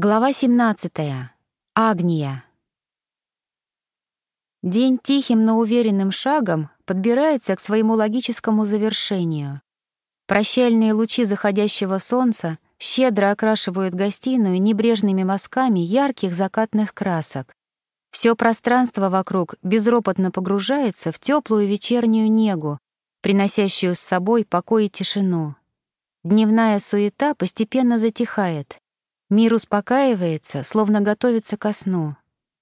Глава 17. Агния. День тихим, но уверенным шагом подбирается к своему логическому завершению. Прощальные лучи заходящего солнца щедро окрашивают гостиную небрежными мазками ярких закатных красок. Все пространство вокруг безропотно погружается в теплую вечернюю негу, приносящую с собой покой и тишину. Дневная суета постепенно затихает. Мир успокаивается, словно готовится ко сну.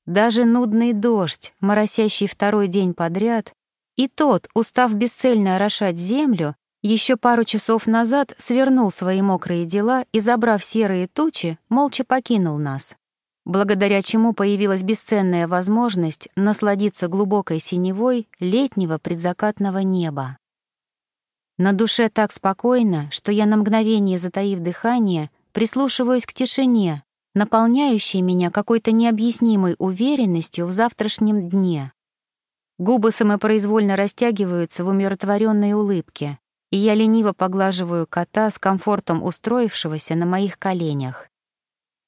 Даже нудный дождь, моросящий второй день подряд, и тот, устав бесцельно орошать землю, еще пару часов назад свернул свои мокрые дела и, забрав серые тучи, молча покинул нас, благодаря чему появилась бесценная возможность насладиться глубокой синевой летнего предзакатного неба. На душе так спокойно, что я на мгновение, затаив дыхание, прислушиваюсь к тишине, наполняющей меня какой-то необъяснимой уверенностью в завтрашнем дне. Губы самопроизвольно растягиваются в умиротворенной улыбке, и я лениво поглаживаю кота с комфортом устроившегося на моих коленях.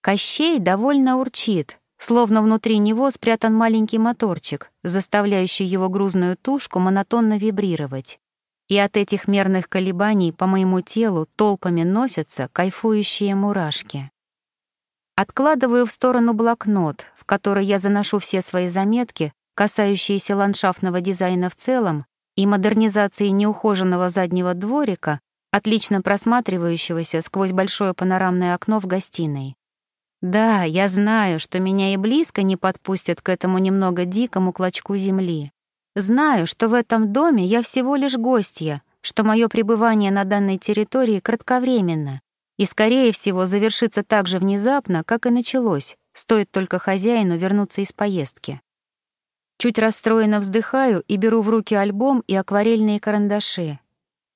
Кощей довольно урчит, словно внутри него спрятан маленький моторчик, заставляющий его грузную тушку монотонно вибрировать и от этих мерных колебаний по моему телу толпами носятся кайфующие мурашки. Откладываю в сторону блокнот, в который я заношу все свои заметки, касающиеся ландшафтного дизайна в целом и модернизации неухоженного заднего дворика, отлично просматривающегося сквозь большое панорамное окно в гостиной. Да, я знаю, что меня и близко не подпустят к этому немного дикому клочку земли. Знаю, что в этом доме я всего лишь гостья, что мое пребывание на данной территории кратковременно и, скорее всего, завершится так же внезапно, как и началось, стоит только хозяину вернуться из поездки. Чуть расстроенно вздыхаю и беру в руки альбом и акварельные карандаши.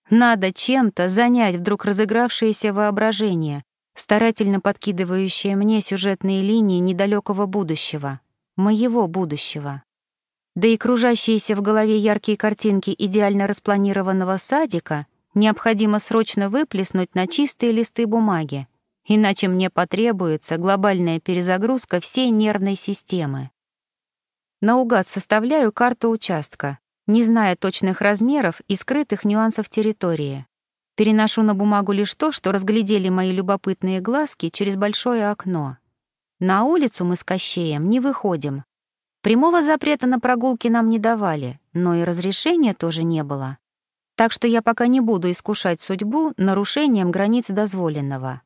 Надо чем-то занять вдруг разыгравшееся воображение, старательно подкидывающее мне сюжетные линии недалекого будущего, моего будущего да и кружащиеся в голове яркие картинки идеально распланированного садика необходимо срочно выплеснуть на чистые листы бумаги, иначе мне потребуется глобальная перезагрузка всей нервной системы. Наугад составляю карту участка, не зная точных размеров и скрытых нюансов территории. Переношу на бумагу лишь то, что разглядели мои любопытные глазки через большое окно. На улицу мы с Кощеем не выходим, Прямого запрета на прогулки нам не давали, но и разрешения тоже не было. Так что я пока не буду искушать судьбу нарушением границ дозволенного.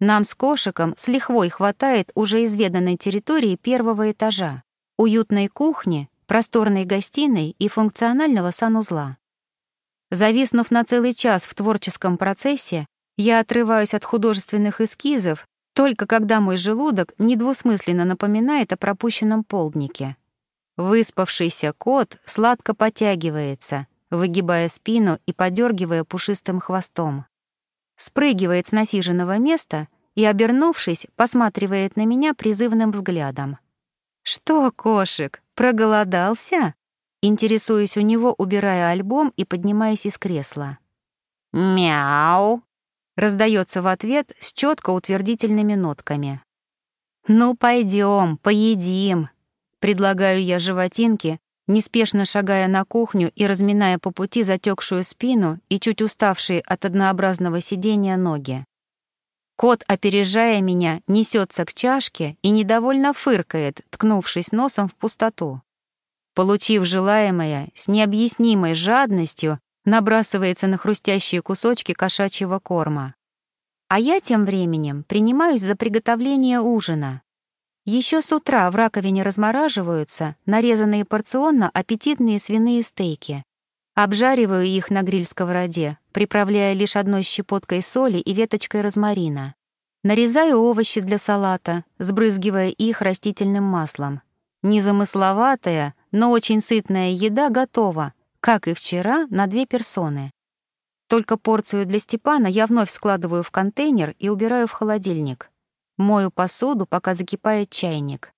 Нам с кошиком с лихвой хватает уже изведанной территории первого этажа, уютной кухни, просторной гостиной и функционального санузла. Зависнув на целый час в творческом процессе, я отрываюсь от художественных эскизов только когда мой желудок недвусмысленно напоминает о пропущенном полднике. Выспавшийся кот сладко потягивается, выгибая спину и подергивая пушистым хвостом. Спрыгивает с насиженного места и, обернувшись, посматривает на меня призывным взглядом. «Что, кошек, проголодался?» Интересуюсь у него, убирая альбом и поднимаясь из кресла. «Мяу!» Раздается в ответ с четко утвердительными нотками. «Ну, пойдем, поедим», — предлагаю я животинке, неспешно шагая на кухню и разминая по пути затекшую спину и чуть уставшие от однообразного сидения ноги. Кот, опережая меня, несется к чашке и недовольно фыркает, ткнувшись носом в пустоту. Получив желаемое, с необъяснимой жадностью набрасывается на хрустящие кусочки кошачьего корма. А я тем временем принимаюсь за приготовление ужина. Еще с утра в раковине размораживаются нарезанные порционно аппетитные свиные стейки. Обжариваю их на гриль-сковороде, приправляя лишь одной щепоткой соли и веточкой розмарина. Нарезаю овощи для салата, сбрызгивая их растительным маслом. Незамысловатая, но очень сытная еда готова — как и вчера, на две персоны. Только порцию для Степана я вновь складываю в контейнер и убираю в холодильник. Мою посуду, пока закипает чайник.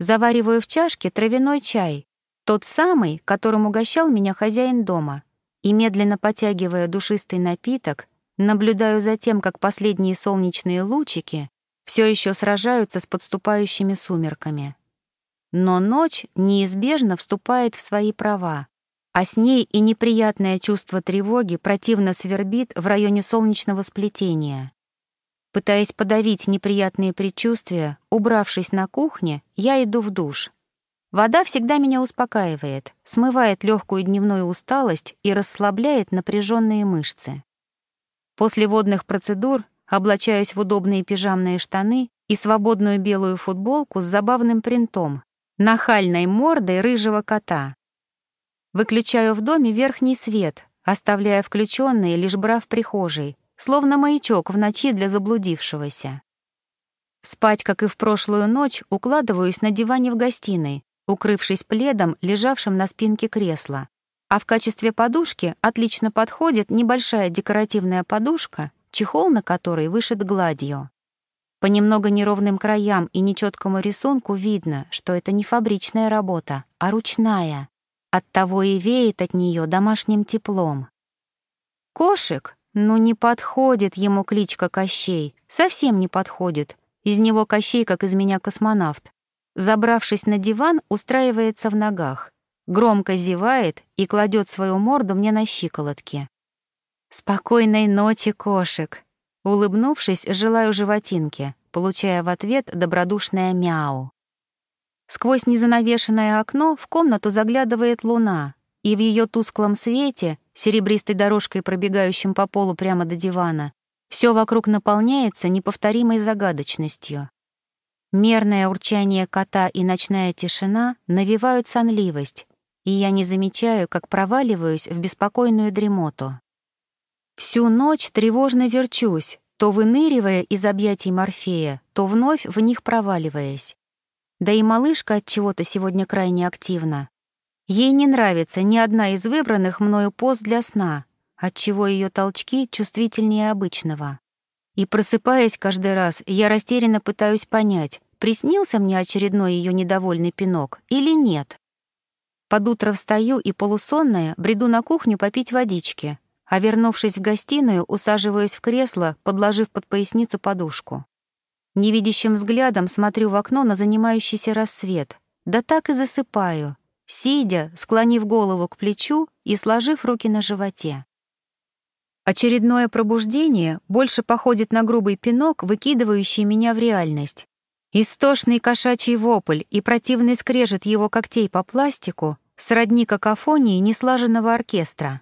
Завариваю в чашке травяной чай, тот самый, которым угощал меня хозяин дома, и, медленно потягивая душистый напиток, наблюдаю за тем, как последние солнечные лучики все еще сражаются с подступающими сумерками. Но ночь неизбежно вступает в свои права, а с ней и неприятное чувство тревоги противно свербит в районе солнечного сплетения. Пытаясь подавить неприятные предчувствия, убравшись на кухне, я иду в душ. Вода всегда меня успокаивает, смывает легкую дневную усталость и расслабляет напряженные мышцы. После водных процедур облачаюсь в удобные пижамные штаны и свободную белую футболку с забавным принтом, нахальной мордой рыжего кота. Выключаю в доме верхний свет, оставляя включенные лишь бра в прихожей, словно маячок в ночи для заблудившегося. Спать, как и в прошлую ночь, укладываюсь на диване в гостиной, укрывшись пледом, лежавшим на спинке кресла. А в качестве подушки отлично подходит небольшая декоративная подушка, чехол на которой вышит гладью. По немного неровным краям и нечеткому рисунку видно, что это не фабричная работа, а ручная. Оттого и веет от нее домашним теплом. Кошек? Ну не подходит ему кличка Кощей, совсем не подходит. Из него Кощей, как из меня космонавт. Забравшись на диван, устраивается в ногах, громко зевает и кладет свою морду мне на щиколотки. «Спокойной ночи, кошек!» Улыбнувшись, желаю животинки, получая в ответ добродушное мяу. Сквозь незанавешенное окно в комнату заглядывает луна, и в ее тусклом свете, серебристой дорожкой пробегающим по полу прямо до дивана, все вокруг наполняется неповторимой загадочностью. Мерное урчание кота и ночная тишина навевают сонливость, и я не замечаю, как проваливаюсь в беспокойную дремоту. Всю ночь тревожно верчусь, то выныривая из объятий Морфея, то вновь в них проваливаясь. Да и малышка от чего-то сегодня крайне активна. Ей не нравится ни одна из выбранных мною поз для сна, отчего ее толчки чувствительнее обычного. И просыпаясь каждый раз, я растерянно пытаюсь понять, приснился мне очередной ее недовольный пинок или нет. Под утро встаю и полусонная бреду на кухню попить водички, а вернувшись в гостиную, усаживаюсь в кресло, подложив под поясницу подушку. Невидящим взглядом смотрю в окно на занимающийся рассвет, да так и засыпаю, сидя, склонив голову к плечу и сложив руки на животе. Очередное пробуждение больше походит на грубый пинок, выкидывающий меня в реальность. Истошный кошачий вопль и противный скрежет его когтей по пластику сродни какофонии неслаженного оркестра.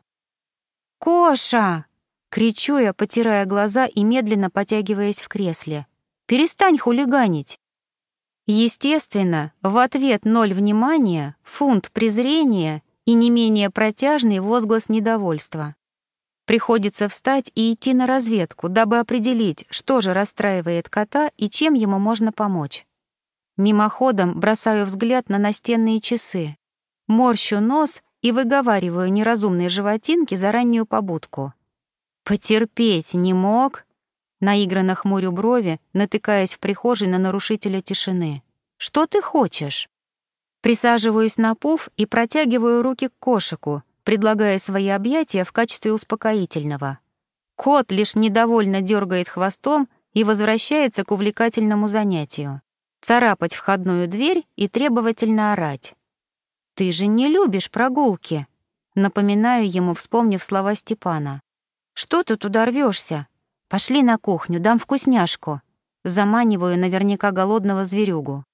«Коша!» — кричу я, потирая глаза и медленно потягиваясь в кресле. «Перестань хулиганить!» Естественно, в ответ ноль внимания, фунт презрения и не менее протяжный возглас недовольства. Приходится встать и идти на разведку, дабы определить, что же расстраивает кота и чем ему можно помочь. Мимоходом бросаю взгляд на настенные часы, морщу нос и выговариваю неразумные животинки за раннюю побудку. «Потерпеть не мог?» Наигранно хмурю брови, натыкаясь в прихожей на нарушителя тишины. «Что ты хочешь?» Присаживаюсь на пуф и протягиваю руки к кошику, предлагая свои объятия в качестве успокоительного. Кот лишь недовольно дергает хвостом и возвращается к увлекательному занятию — царапать входную дверь и требовательно орать. «Ты же не любишь прогулки!» Напоминаю ему, вспомнив слова Степана. «Что ты туда рвешься? Пошли на кухню, дам вкусняшку!» Заманиваю наверняка голодного зверюгу.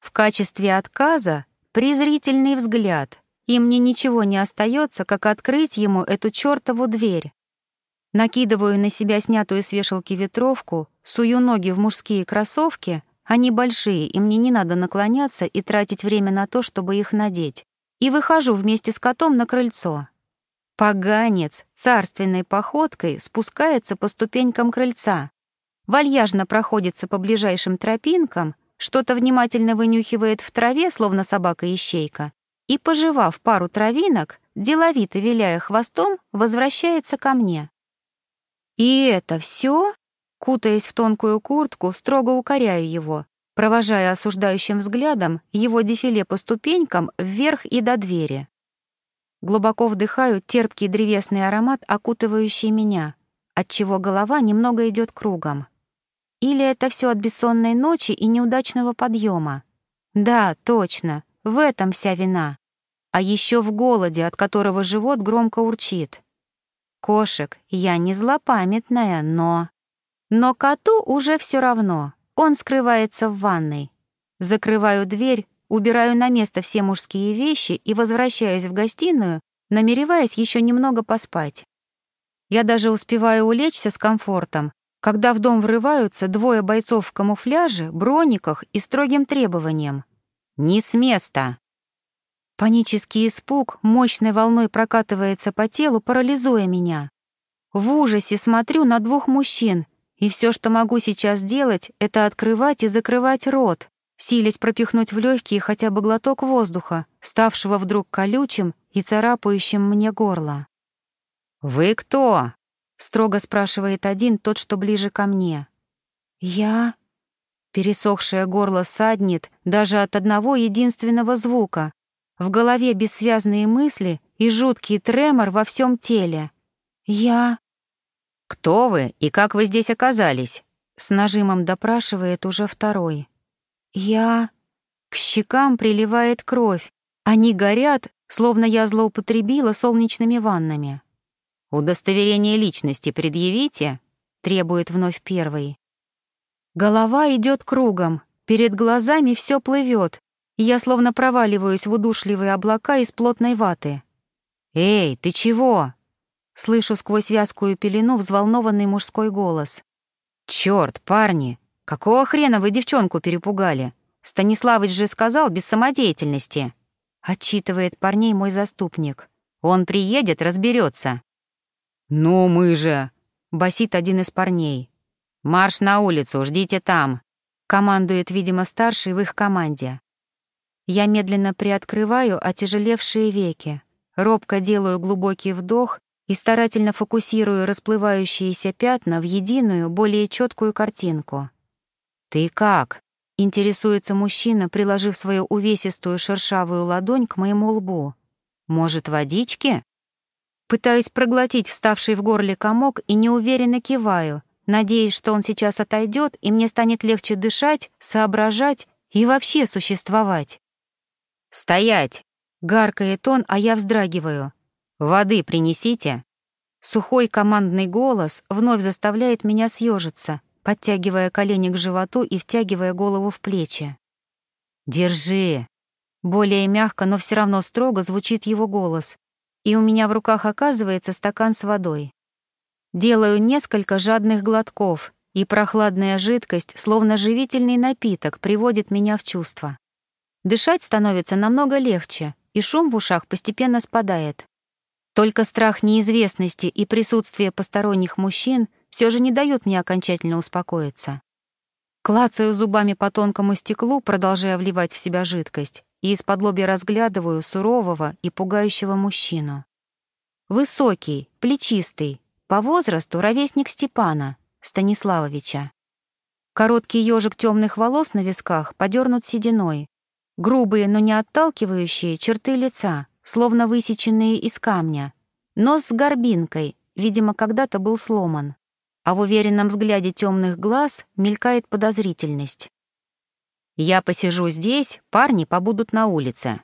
В качестве отказа презрительный взгляд, и мне ничего не остается, как открыть ему эту чертову дверь. Накидываю на себя снятую с вешалки ветровку, сую ноги в мужские кроссовки — они большие, и мне не надо наклоняться и тратить время на то, чтобы их надеть. И выхожу вместе с котом на крыльцо. Поганец царственной походкой спускается по ступенькам крыльца. Вальяжно проходится по ближайшим тропинкам, что-то внимательно вынюхивает в траве, словно собака-ищейка, и, пожевав пару травинок, деловито виляя хвостом, возвращается ко мне. «И это все? Кутаясь в тонкую куртку, строго укоряю его, провожая осуждающим взглядом его дефиле по ступенькам вверх и до двери. Глубоко вдыхаю терпкий древесный аромат, окутывающий меня, отчего голова немного идет кругом. Или это все от бессонной ночи и неудачного подъема? Да, точно, в этом вся вина. А еще в голоде, от которого живот громко урчит. Кошек, я не злопамятная, но... Но коту уже все равно. Он скрывается в ванной. Закрываю дверь, убираю на место все мужские вещи и возвращаюсь в гостиную, намереваясь еще немного поспать. Я даже успеваю улечься с комфортом, когда в дом врываются двое бойцов в камуфляже, брониках и строгим требованием. «Не с места!» Панический испуг мощной волной прокатывается по телу, парализуя меня. В ужасе смотрю на двух мужчин, и все, что могу сейчас делать, это открывать и закрывать рот, силясь пропихнуть в легкие хотя бы глоток воздуха, ставшего вдруг колючим и царапающим мне горло. «Вы кто?» — строго спрашивает один, тот, что ближе ко мне. «Я...» Пересохшее горло саднет даже от одного единственного звука. В голове бессвязные мысли и жуткий тремор во всем теле. «Я...» «Кто вы и как вы здесь оказались?» С нажимом допрашивает уже второй. «Я...» К щекам приливает кровь. Они горят, словно я злоупотребила солнечными ваннами. «Удостоверение личности предъявите?» — требует вновь первый. Голова идет кругом, перед глазами все плывет, и я словно проваливаюсь в удушливые облака из плотной ваты. «Эй, ты чего?» Слышу сквозь вязкую пелену взволнованный мужской голос. «Чёрт, парни, какого хрена вы девчонку перепугали? Станиславыч же сказал без самодеятельности!» Отчитывает парней мой заступник. «Он приедет, разберется. «Ну мы же!» — басит один из парней. «Марш на улицу, ждите там!» — командует, видимо, старший в их команде. Я медленно приоткрываю отяжелевшие веки, робко делаю глубокий вдох и старательно фокусирую расплывающиеся пятна в единую, более четкую картинку. «Ты как?» — интересуется мужчина, приложив свою увесистую шершавую ладонь к моему лбу. «Может, водички?» Пытаюсь проглотить вставший в горле комок и неуверенно киваю, надеясь, что он сейчас отойдет, и мне станет легче дышать, соображать и вообще существовать. «Стоять!» — гаркает он, а я вздрагиваю. «Воды принесите!» Сухой командный голос вновь заставляет меня съежиться, подтягивая колени к животу и втягивая голову в плечи. «Держи!» Более мягко, но все равно строго звучит его голос, и у меня в руках оказывается стакан с водой. Делаю несколько жадных глотков, и прохладная жидкость, словно живительный напиток, приводит меня в чувство. Дышать становится намного легче, и шум в ушах постепенно спадает. Только страх неизвестности и присутствие посторонних мужчин все же не дают мне окончательно успокоиться. Клацаю зубами по тонкому стеклу, продолжая вливать в себя жидкость, и из-под лобья разглядываю сурового и пугающего мужчину. Высокий, плечистый, по возрасту ровесник Степана, Станиславовича. Короткий ежик темных волос на висках подернут сединой, грубые, но не отталкивающие черты лица, словно высеченные из камня, нос с горбинкой, видимо, когда-то был сломан а в уверенном взгляде темных глаз мелькает подозрительность. «Я посижу здесь, парни побудут на улице.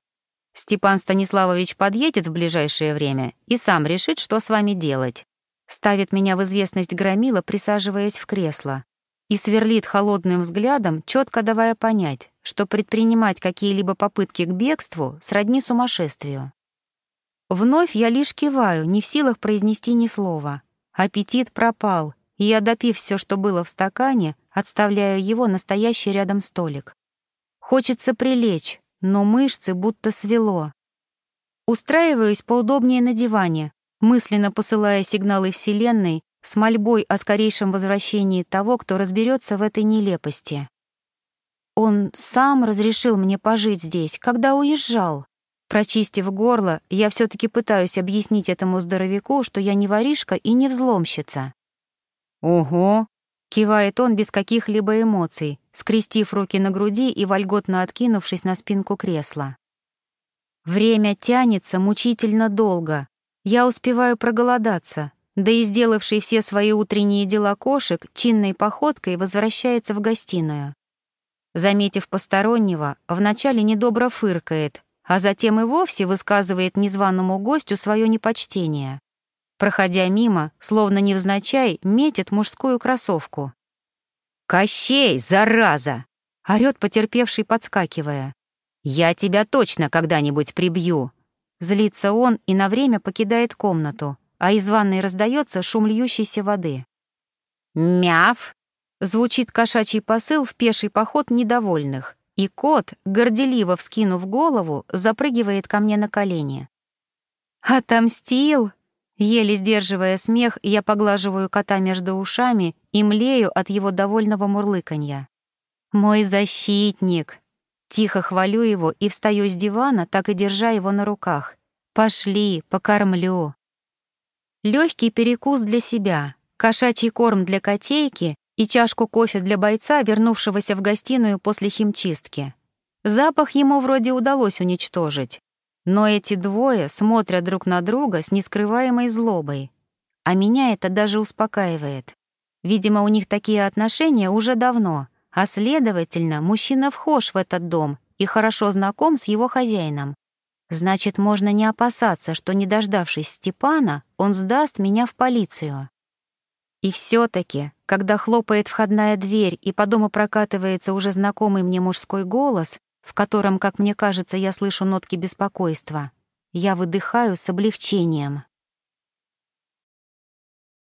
Степан Станиславович подъедет в ближайшее время и сам решит, что с вами делать. Ставит меня в известность громила, присаживаясь в кресло, и сверлит холодным взглядом, четко давая понять, что предпринимать какие-либо попытки к бегству сродни сумасшествию. Вновь я лишь киваю, не в силах произнести ни слова. Аппетит пропал, я, допив все, что было в стакане, отставляю его на стоящий рядом столик. Хочется прилечь, но мышцы будто свело. Устраиваюсь поудобнее на диване, мысленно посылая сигналы Вселенной с мольбой о скорейшем возвращении того, кто разберется в этой нелепости. Он сам разрешил мне пожить здесь, когда уезжал. Прочистив горло, я все таки пытаюсь объяснить этому здоровяку, что я не воришка и не взломщица. «Ого!» — кивает он без каких-либо эмоций, скрестив руки на груди и вольготно откинувшись на спинку кресла. Время тянется мучительно долго. Я успеваю проголодаться, да и сделавший все свои утренние дела кошек чинной походкой возвращается в гостиную. Заметив постороннего, вначале недобро фыркает, а затем и вовсе высказывает незваному гостю свое непочтение. Проходя мимо, словно невзначай, метит мужскую кроссовку. «Кощей, зараза!» — орёт потерпевший, подскакивая. «Я тебя точно когда-нибудь прибью!» Злится он и на время покидает комнату, а из ванной раздается шум льющейся воды. «Мяв!» — звучит кошачий посыл в пеший поход недовольных, и кот, горделиво вскинув голову, запрыгивает ко мне на колени. «Отомстил!» Еле сдерживая смех, я поглаживаю кота между ушами и млею от его довольного мурлыканья. «Мой защитник!» Тихо хвалю его и встаю с дивана, так и держа его на руках. «Пошли, покормлю». Легкий перекус для себя, кошачий корм для котейки и чашку кофе для бойца, вернувшегося в гостиную после химчистки. Запах ему вроде удалось уничтожить, но эти двое смотрят друг на друга с нескрываемой злобой. А меня это даже успокаивает. Видимо, у них такие отношения уже давно — а следовательно, мужчина вхож в этот дом и хорошо знаком с его хозяином. Значит, можно не опасаться, что, не дождавшись Степана, он сдаст меня в полицию. И все таки когда хлопает входная дверь и по дому прокатывается уже знакомый мне мужской голос, в котором, как мне кажется, я слышу нотки беспокойства, я выдыхаю с облегчением.